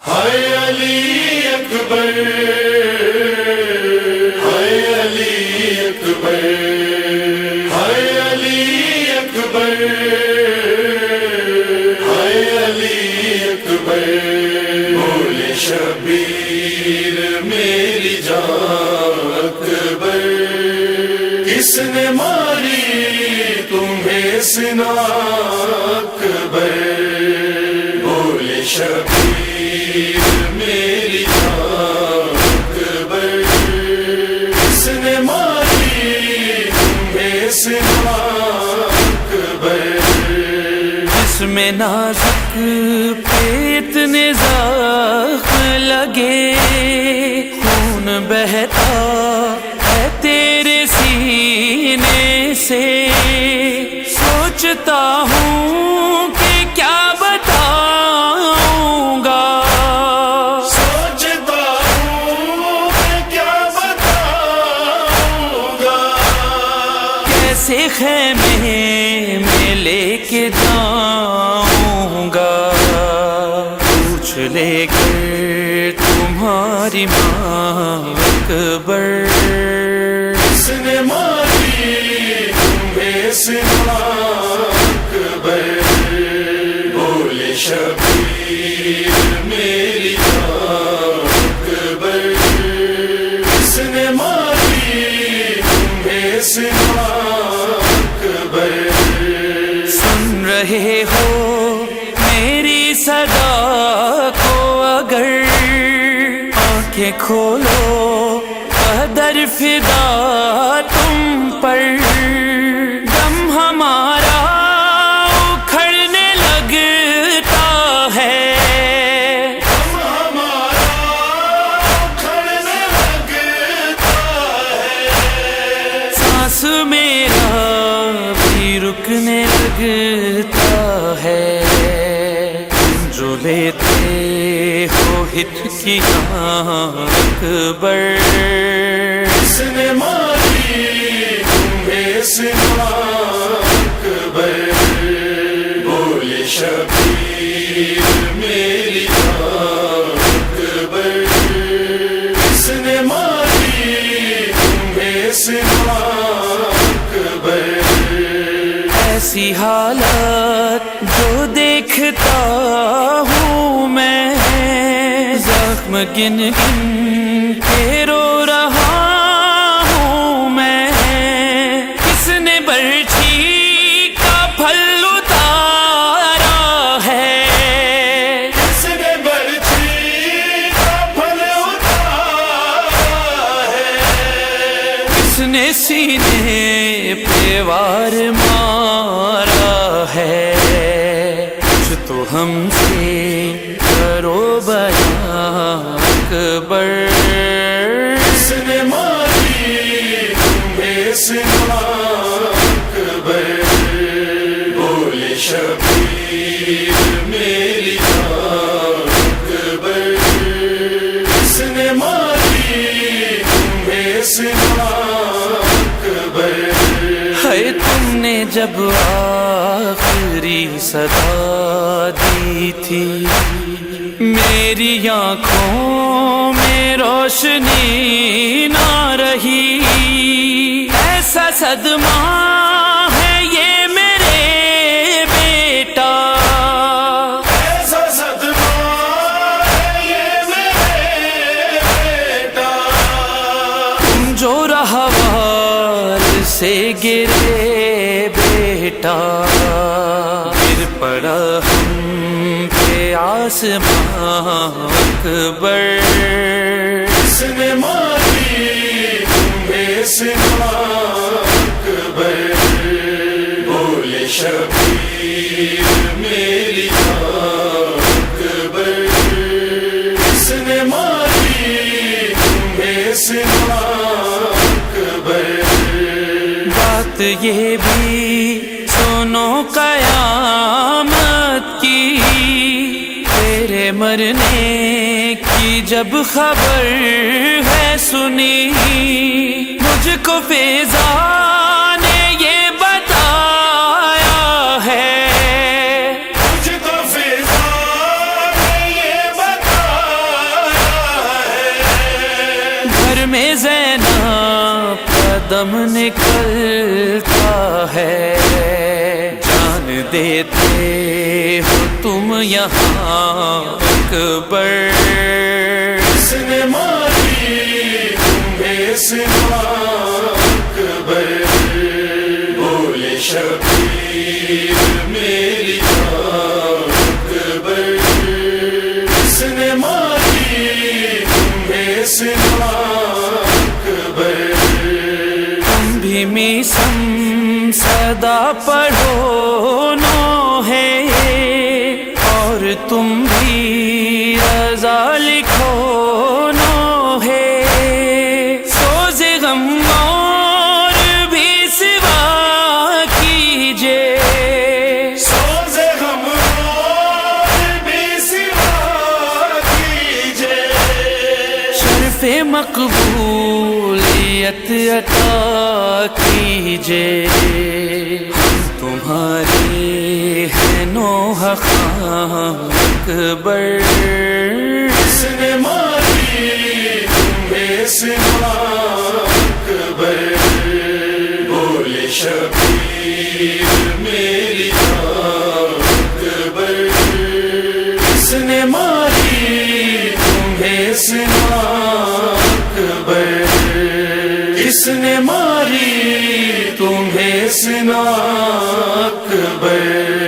ہائے علی اکبر، ہائے علی اکبر، ہائے علی اکبر، ہائے علی اکبر بولے شبیر میری جان اکبر، کس نے ماری تمہیں سنا اکبر؟ بولے شبیر میں نازک پیت نے زخم لگے خون بہتا ہے تیرے سینے سے۔ سوچتا ہوں کہ کیا بتاؤں گا۔ سوچتا ہوں کہ کیا بتاؤں گا۔ کیسے خیمے لے کر تمہاری ماں اکبر اس نے ماری تمہیں سنا اکبر بولے شبیر کھولو قدر فدا تم پر۔ دم ہمارا اکھڑنے لگتا ہے۔ ہمارا کھڑنے لگتا ہے۔ سانس میرا بھی رکنے لگتا ہے۔ جو لیتے ہو ہت کی اکبر کس نے ماری تمہیں سنا اکبر بولے شبیر میری جان اکبر کس نے ماری تمہیں سنا اکبر ایسی حالت جو دیکھتا ہوں میں زخم گن گن کے رو رہا ہوں میں۔ کس نے برچھی کا پھل اتارا ہے؟ کس نے برچھی کا پھل اتارا ہے؟ کس نے سینے پہ وار مارا ہے؟ کچھ تو ہم سے کرو اکبر۔ کس نے ماری تمہیں سنا اکبر۔ بولے شبیر میری جان اکبر۔ کس نے ماری تمہیں سنا اکبر۔ ہے تم نے جب آخری صدا دی تھی۔ میری آنکھوں میں روشنی نہ رہی۔ ایسا صدمہ ہے یہ میرے بیٹا۔ ایسا صدمہ ہے یہ میرے بیٹا۔ جو رہوار سے گرے بیٹا۔ گر پڑا ہم آسمان اکبر۔ کس نے ماری تمہیں سنا اکبر بولے شبیر میری اکبر کس نے ماری تمہیں سنا اکبر بات یہ بھی سنو قیامت مرنے کی جب خبر ہے سنی مجھ کو فیضا نے یہ بتایا ہے۔ مجھ کو گھر میں قدم نکلتا ہے۔ جان دیتے ہو تم یہاں۔ اکبر۔ کس نے ماری تمہیں سوا اکبر۔ بولے شبیر میری اکبر۔ کس نے ماری تمہیں سوا اکبر۔ تم بھی میسم صدا پڑھو۔ مقبولیت عطا کیجے ہم تمہارے ہیں نوح خان اکبر۔ کس نے ماری تمہیں سوا اکبر۔ بولے شبیر میری جان اکبر نے ماری تمہیں سوا کس نے ماری تمہیں سنا اکبر